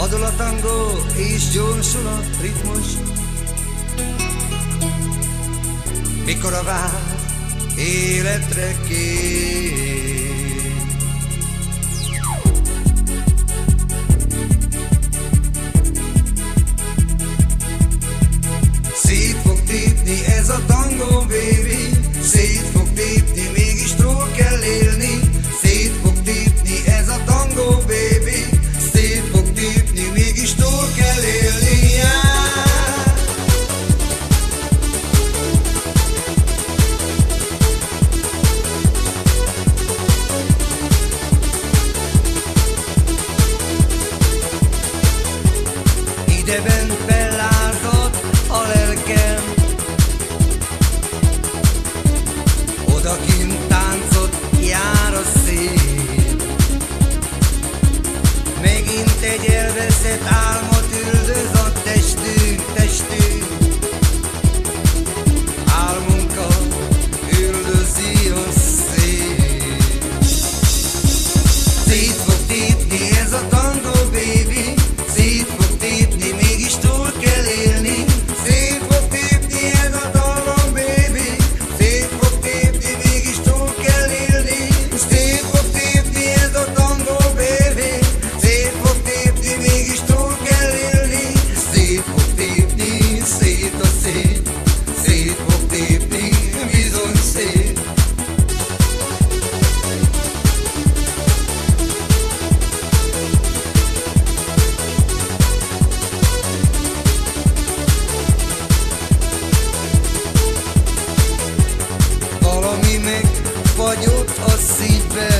Mozdul a tangó és gyorsul a ritmus. Mikor a vágy életre kér? Zsebben fellázadt a lelkem. Odakint táncot jár a szél. Megint egy elveszett álmot üldöz a testünk, testünk. Álmunkat üldözi a szél. Szétvan jut a szívbe